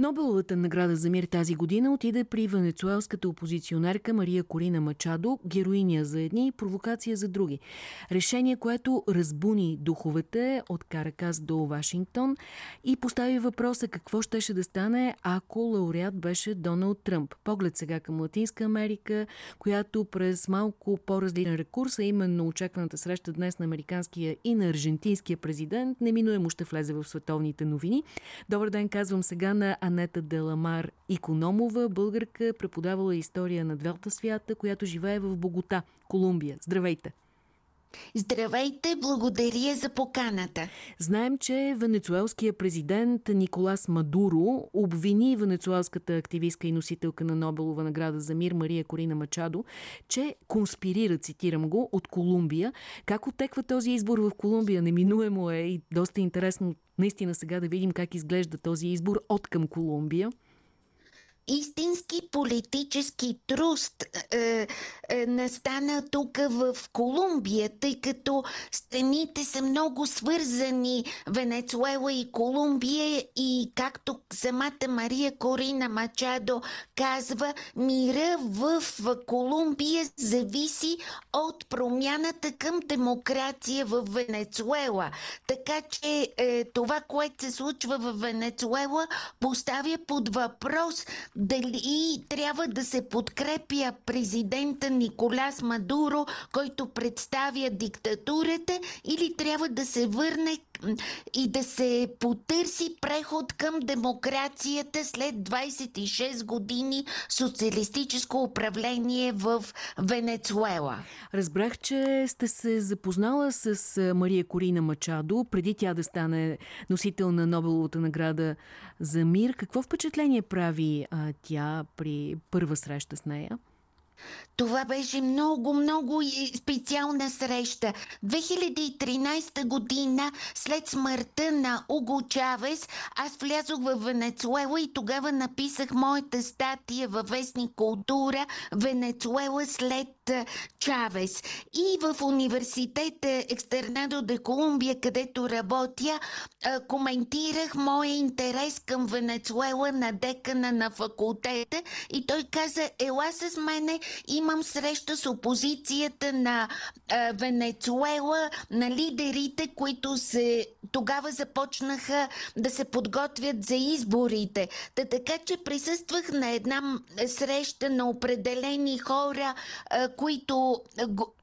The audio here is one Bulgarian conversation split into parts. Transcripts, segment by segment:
Нобеловата награда за мир тази година отиде при венецуелската опозиционерка Мария Корина Мачадо, героиня за едни и провокация за други. Решение, което разбуни духовете от Каракас до Вашингтон и постави въпроса какво щеше да стане, ако лауреат беше Доналд Тръмп. Поглед сега към Латинска Америка, която през малко по-различен рекурс, а именно очакваната среща днес на американския и на аржентинския президент, неминуемо ще влезе в световните новини. Добър ден, казвам сега на Анета Деламар Икономова, българка, преподавала история на двата свята, която живее в Богота, Колумбия. Здравейте! Здравейте, благодаря за поканата. Знаем, че венецуелският президент Николас Мадуро обвини венецуелската активистка и носителка на Нобелова награда за мир Мария Корина Мачадо, че конспирира, цитирам го, от Колумбия. Как отеква този избор в Колумбия? Неминуемо е и доста интересно наистина сега да видим как изглежда този избор от към Колумбия истински политически труст е, е, настана тук в Колумбия, тъй като страните са много свързани Венецуела и Колумбия и както самата Мария Корина Мачадо казва, мира в Колумбия зависи от промяната към демокрация в Венецуела. Така че е, това, което се случва в Венецуела, поставя под въпрос дали трябва да се подкрепя президента Николас Мадуро, който представя диктатурата, или трябва да се върне и да се потърси преход към демокрацията след 26 години социалистическо управление в Венецуела. Разбрах, че сте се запознала с Мария Корина Мачадо, преди тя да стане носител на Нобеловата награда за мир. Какво впечатление прави а, тя при първа среща с нея? Това беше много, много специална среща. 2013 година, след смъртта на Уго Чавес, аз влязох в Венецуела и тогава написах моята статия във вестник Култура Венецуела след Чавес. И в университета Екстернадо де Колумбия, където работя, коментирах моя интерес към Венецуела на декана на факултета и той каза, ела с мене, имам среща с опозицията на Венецуела, на лидерите, които се тогава започнаха да се подготвят за изборите. Та така, че присъствах на една среща на определени хора, които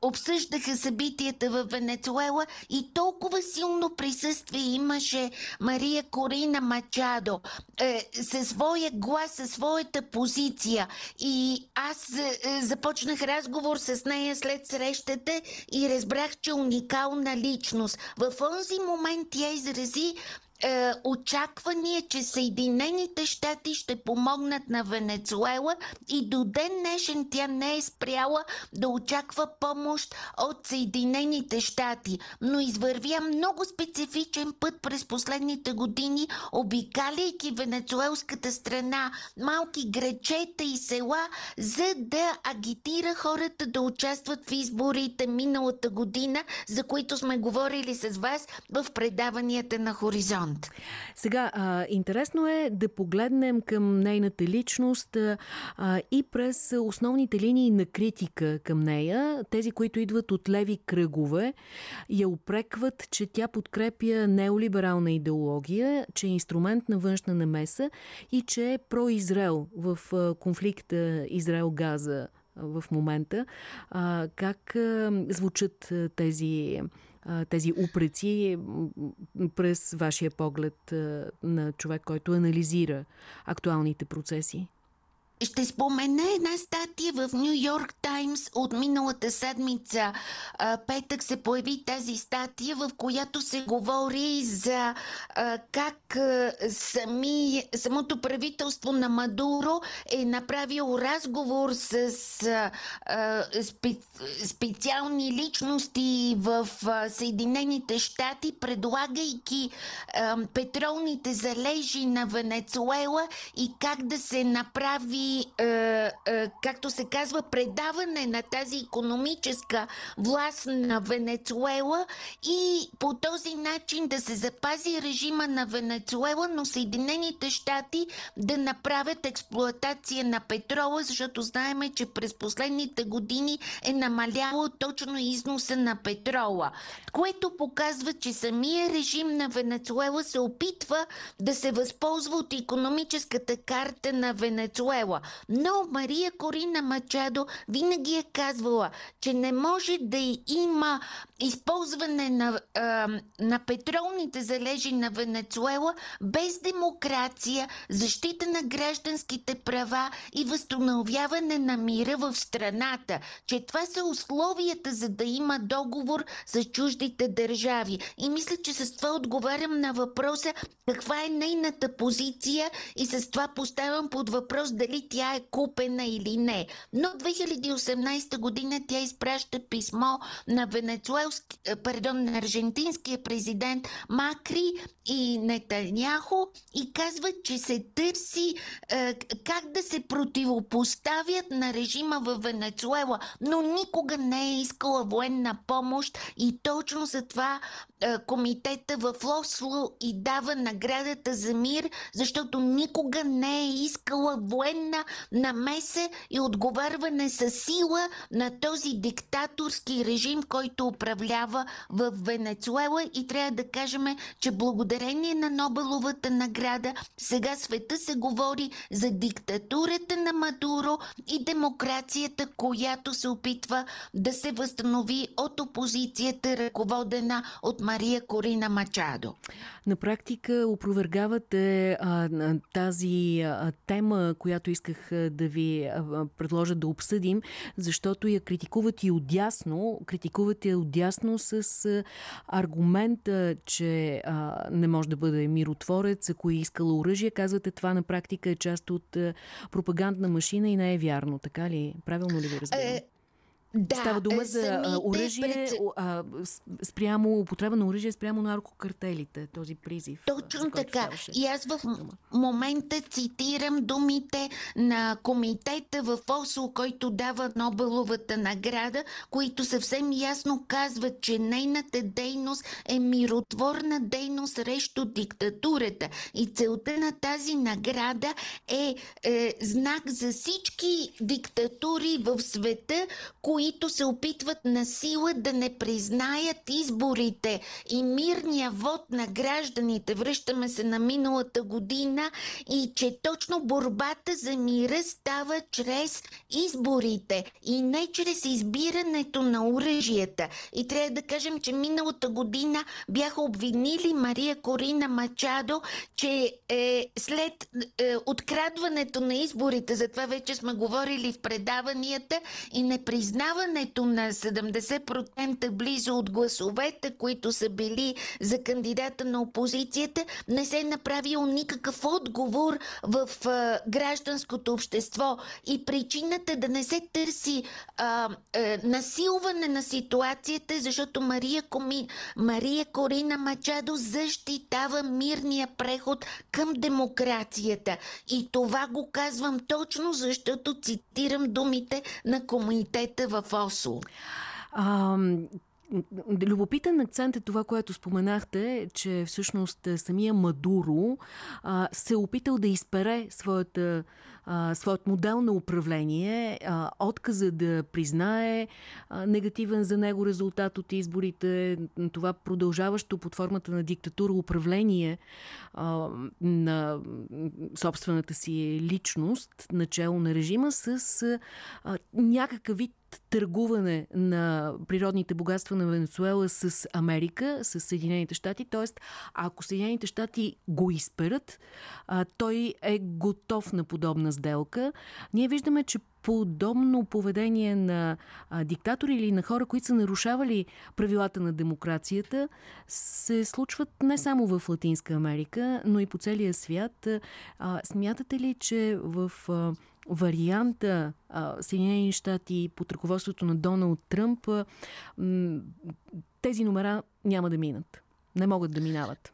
обсъждаха събитията в Венецуела и толкова силно присъствие имаше Мария Корина Мачадо е, със своя глас, със своята позиция. И аз е, започнах разговор с нея след срещата и разбрах, че уникална личност. В този момент тя изрази е, очаквания, че Съединените щати ще помогнат на Венецуела и до ден днешен тя не е спряла да очаква помощ от Съединените щати, но извървя много специфичен път през последните години, обикаляйки венецуелската страна, малки гречета и села, за да агитира хората да участват в изборите миналата година, за които сме говорили с вас в предаванията на Хоризонт фронт. Сега, а, интересно е да погледнем към нейната личност а, и през основните линии на критика към нея. Тези, които идват от леви кръгове, я опрекват, че тя подкрепя неолиберална идеология, че е инструмент на външна намеса и че е про-Израел в конфликта Израел-Газа в момента. А, как а, звучат тези тези упреци през вашия поглед на човек, който анализира актуалните процеси? Ще спомена една статия в Нью Йорк Таймс от миналата седмица. Петък се появи тази статия, в която се говори за как сами, самото правителство на Мадуро е направил разговор с спе, специални личности в Съединените щати, предлагайки петролните залежи на Венецуела и как да се направи е, е, както се казва, предаване на тази економическа власт на Венецуела и по този начин да се запази режима на Венецуела, но Съединените щати да направят експлуатация на петрола, защото знаеме, че през последните години е намаляло точно износа на петрола, което показва, че самия режим на Венецуела се опитва да се възползва от економическата карта на Венецуела. Но Мария Корина Мачадо винаги е казвала, че не може да има използване на, а, на петролните залежи на Венецуела без демокрация, защита на гражданските права и възстановяване на мира в страната. Че това са условията за да има договор с чуждите държави. И мисля, че с това отговарям на въпроса каква е нейната позиция и с това поставям под въпрос дали тя е купена или не. Но 2018 година тя изпраща писмо на венецуелски, е, пардон, на аржентинския президент Макри и Нетаняхо и казва, че се търси е, как да се противопоставят на режима в Венецуела, но никога не е искала военна помощ и точно за това е, комитета в Осло и дава наградата за мир, защото никога не е искала военна намеса и отговарване с сила на този диктаторски режим, който управлява в Венецуела и трябва да кажем, че благодарение на Нобеловата награда сега света се говори за диктатурата на Мадуро и демокрацията, която се опитва да се възстанови от опозицията, ръководена от Мария Корина Мачадо. На практика опровергавате а, тази а, тема, която исках да ви а, предложа да обсъдим, защото я критикуват и отясно, критикуват я отясно с аргумента, че а, не може да бъде миротворец, ако е искала оръжие. Казвате, това на практика е част от пропагандна машина и не е вярно. Така ли? Правилно ли ви разбирам? Е, да, Става дума за оръжие, пред... спрямо употреба на оръжие спрямо наркокартелите, този призив. Точно така. И аз в момента цитирам думите на комитета в ОСО, който дава Нобеловата награда, които съвсем ясно казват, че нейната дейност е миротворна дейност срещу диктатурата. И целта на тази награда е, е знак за всички диктатури в света, които които се опитват на сила да не признаят изборите и мирния вод на гражданите. Връщаме се на миналата година и че точно борбата за мира става чрез изборите и не чрез избирането на оръжията. И трябва да кажем, че миналата година бяха обвинили Мария Корина Мачадо, че е, след е, открадването на изборите, за това вече сме говорили в предаванията, и не признава намаляването на 70% близо от гласовете, които са били за кандидата на опозицията, не се е направил никакъв отговор в а, гражданското общество. И причината да не се търси а, а, насилване на ситуацията, защото Мария, Коми, Мария Корина Мачадо защитава мирния преход към демокрацията. И това го казвам точно, защото цитирам думите на комитета в Осло. А, Любопитен акцент е това, което споменахте, че всъщност самия Мадуро а, се е опитал да изпере своята своят модел на управление, отказа да признае негативен за него резултат от изборите, това продължаващо под формата на диктатура управление на собствената си личност, начало на режима, с а, някакъв вид търгуване на природните богатства на Венецуела с Америка, с Съединените щати. Тоест, ако Съединените щати го изперат, той е готов на подобна сделка. Ние виждаме, че подобно поведение на а, диктатори или на хора, които са нарушавали правилата на демокрацията, се случват не само в Латинска Америка, но и по целия свят. А, смятате ли, че в а, варианта Съединени щати под ръководството на Доналд Тръмп тези номера няма да минат. Не могат да минават.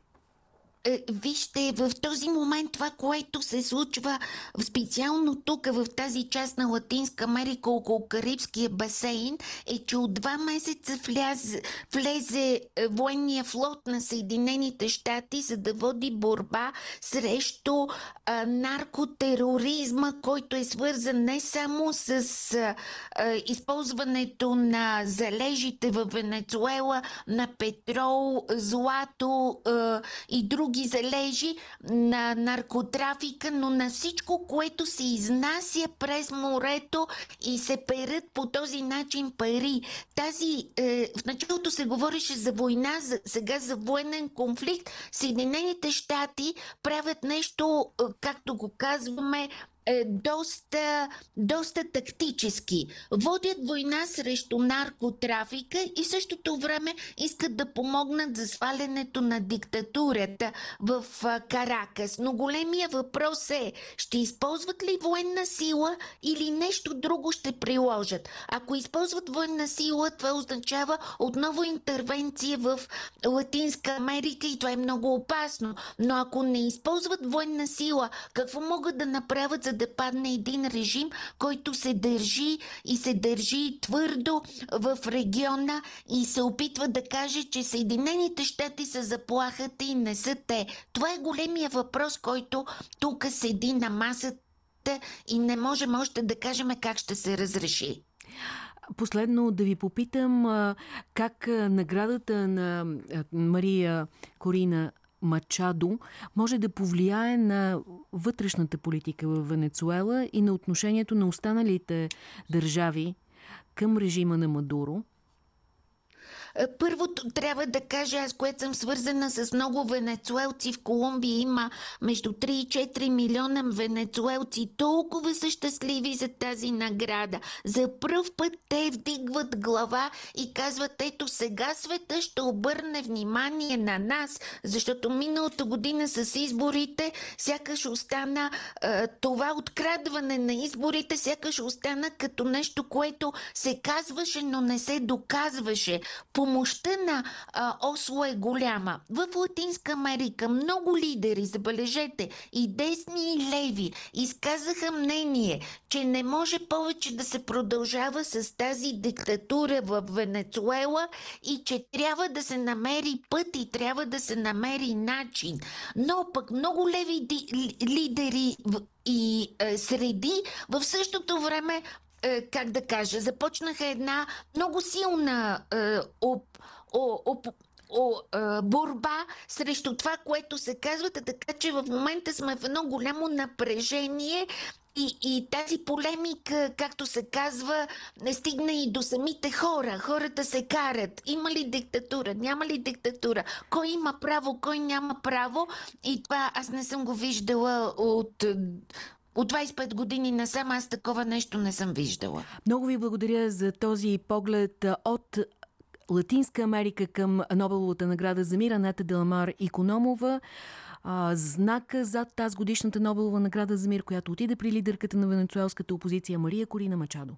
Е, вижте, в този момент това, което се случва специално тук, в тази част на Латинска Америка, около Карибския басейн, е, че от два месеца вляз, влезе е, военния флот на Съединените щати, за да води борба срещу а, наркотероризма, който е свързан не само с а, а, използването на залежите в Венецуела, на петрол, злато а, и други залежи, на наркотрафика, но на всичко, което се изнася през морето и се перат по този начин пари. Тази, е, в началото се говореше за война, за, сега за военен конфликт. Съединените щати правят нещо, е, както го казваме, е доста, доста тактически. Водят война срещу наркотрафика и в същото време искат да помогнат за свалянето на диктатурата в Каракас. Но големия въпрос е, ще използват ли военна сила или нещо друго ще приложат? Ако използват военна сила, това означава отново интервенция в Латинска Америка и това е много опасно. Но ако не използват военна сила, какво могат да направят за да падне един режим, който се държи и се държи твърдо в региона и се опитва да каже, че Съединените щати са заплахата и не са те. Това е големия въпрос, който тук седи на масата и не можем още да кажем как ще се разреши. Последно да ви попитам как наградата на Мария Корина Мачадо може да повлияе на вътрешната политика в Венецуела и на отношението на останалите държави към режима на Мадуро? Е, първото трябва да кажа, аз което съм свързана с много венецуелци в Колумбия, има между 3 и 4 милиона венецуелци. Толкова са щастливи за тази награда. За първ път те вдигват глава и казват, ето сега света ще обърне внимание на нас, защото миналата година с изборите сякаш остана е, това открадване на изборите, сякаш остана като нещо, което се казваше, но не се доказваше. По помощта на а, Осло е голяма. В Латинска Америка много лидери, забележете, и десни и леви, изказаха мнение, че не може повече да се продължава с тази диктатура в Венецуела и че трябва да се намери път и трябва да се намери начин. Но пък много леви лидери и е, среди в същото време как да кажа, започнаха една много силна е, оп, оп, о, е, борба срещу това, което се казвате, така че в момента сме в едно голямо напрежение и, и тази полемика, както се казва, не стигна и до самите хора. Хората се карат. Има ли диктатура? Няма ли диктатура? Кой има право? Кой няма право? И това аз не съм го виждала от от 25 години насам аз такова нещо не съм виждала. Много ви благодаря за този поглед от Латинска Америка към Нобеловата награда за мира Ната Деламар Икономова. знака зад тази годишната Нобелова награда за мир, която отиде при лидерката на венецуелската опозиция Мария Корина Мачадо.